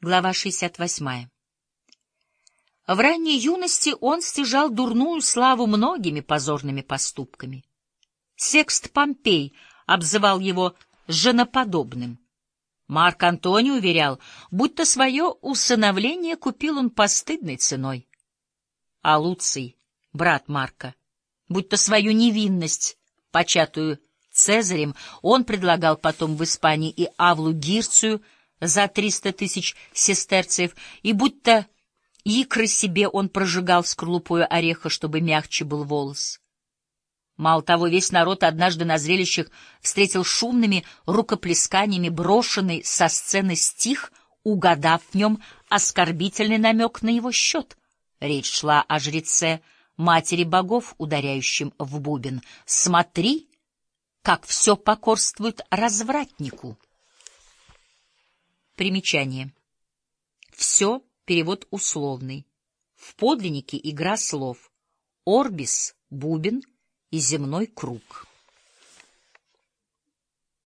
Глава 68. В ранней юности он стяжал дурную славу многими позорными поступками. Секст Помпей обзывал его «женоподобным». Марк Антоний уверял, будто свое усыновление купил он постыдной ценой. А Луций, брат Марка, будто свою невинность, початую Цезарем, он предлагал потом в Испании и Авлу Гирцию — за триста тысяч сестерцев, и будто икры себе он прожигал скорлупою ореха, чтобы мягче был волос. Мало того, весь народ однажды на зрелищах встретил шумными рукоплесканиями брошенный со сцены стих, угадав в нем оскорбительный намек на его счет. Речь шла о жреце, матери богов, ударяющем в бубен. «Смотри, как все покорствует развратнику!» Примечание. Все перевод условный. В подлиннике игра слов. Орбис — бубен и земной круг.